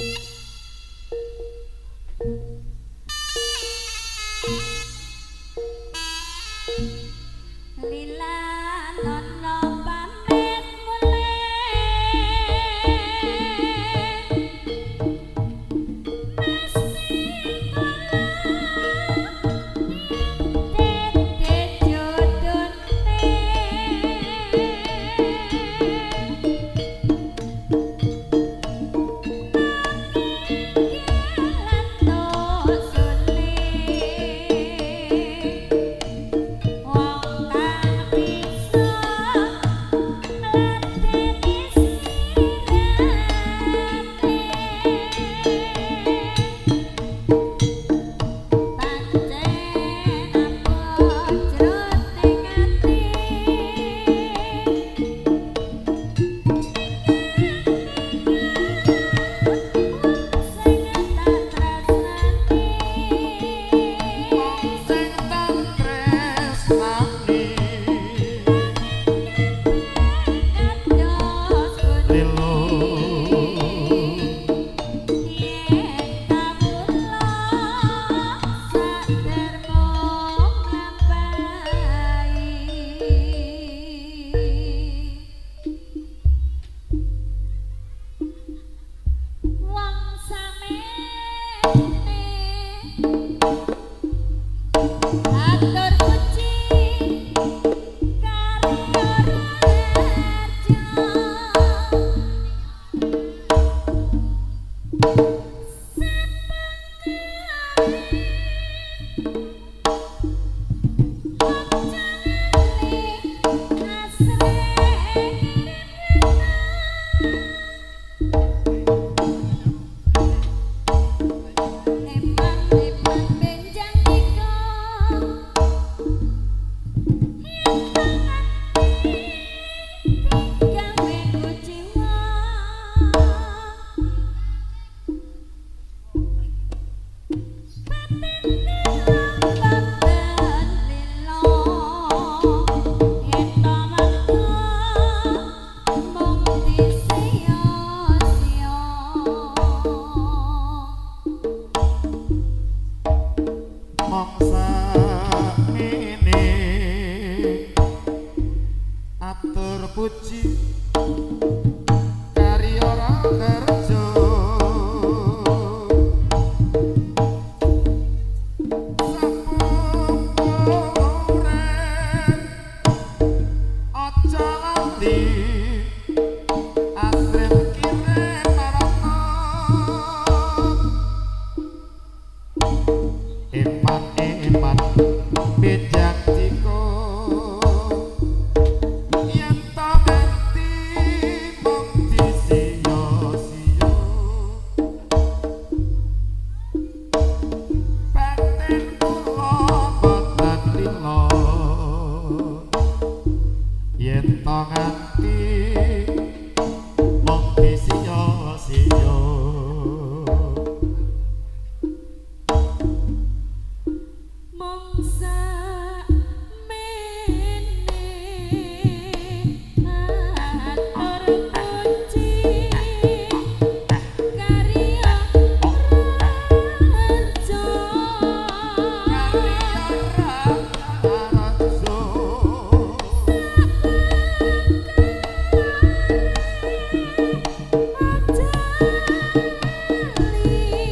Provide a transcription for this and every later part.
you atur puji. ครับ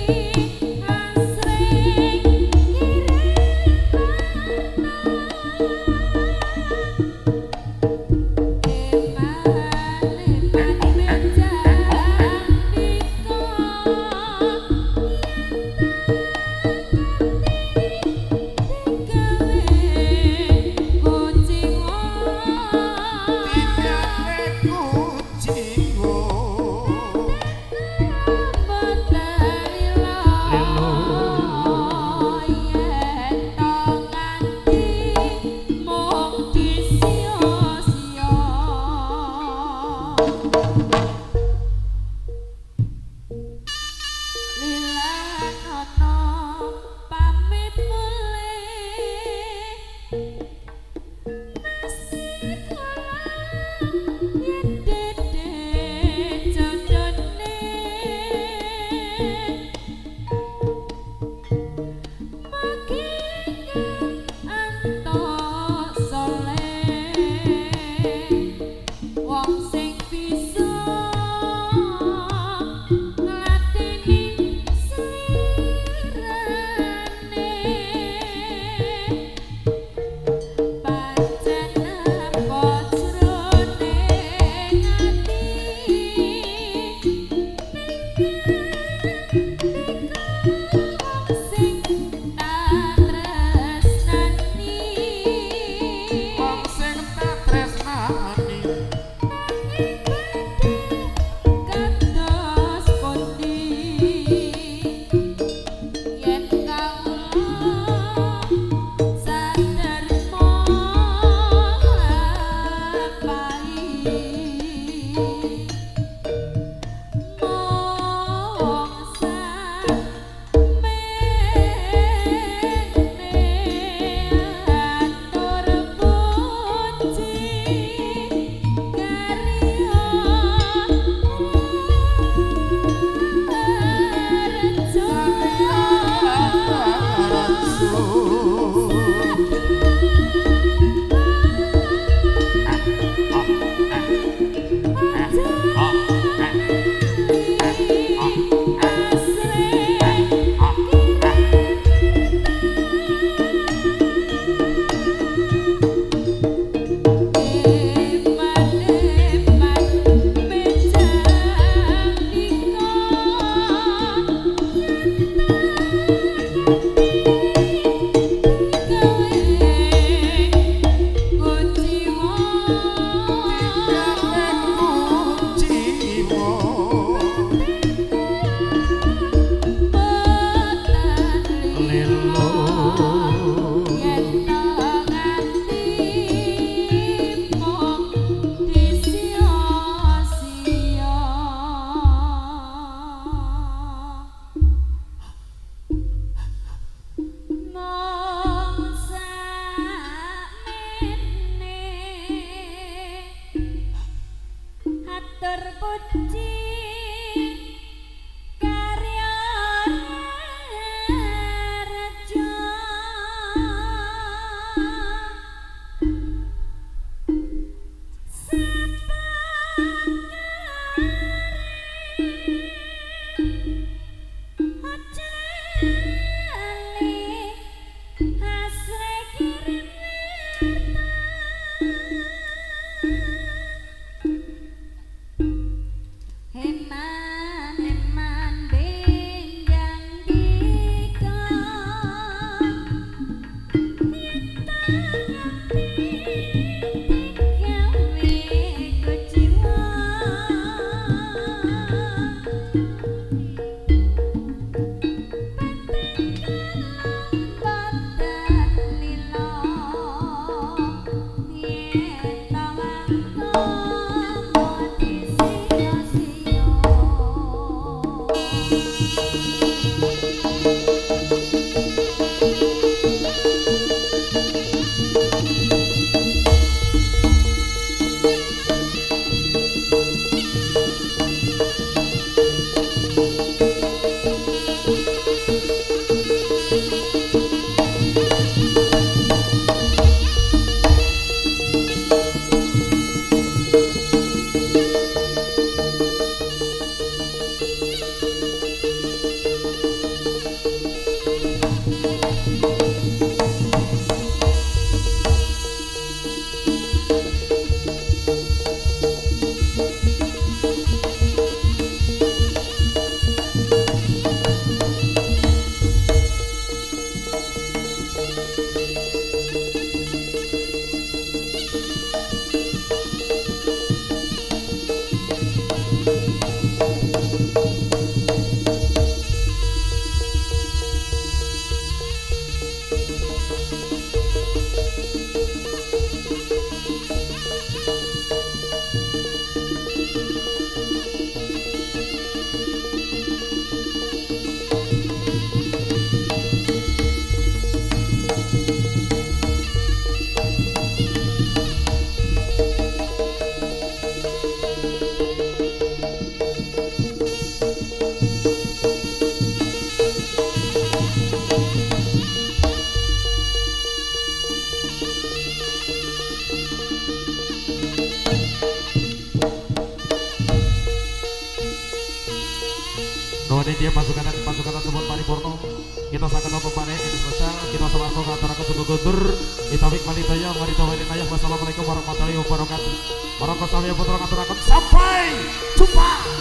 You. But dear Nuhun dia pasukan dan pasukan tersebut paripurno. Kita sangat pane ini spesial. Kita selaku aturakan suku guntur. Kita wik malidaya marita walidaya. Wassalamualaikum warahmatullahi wabarakatuh. Putra aturakan sampai. Jumpa.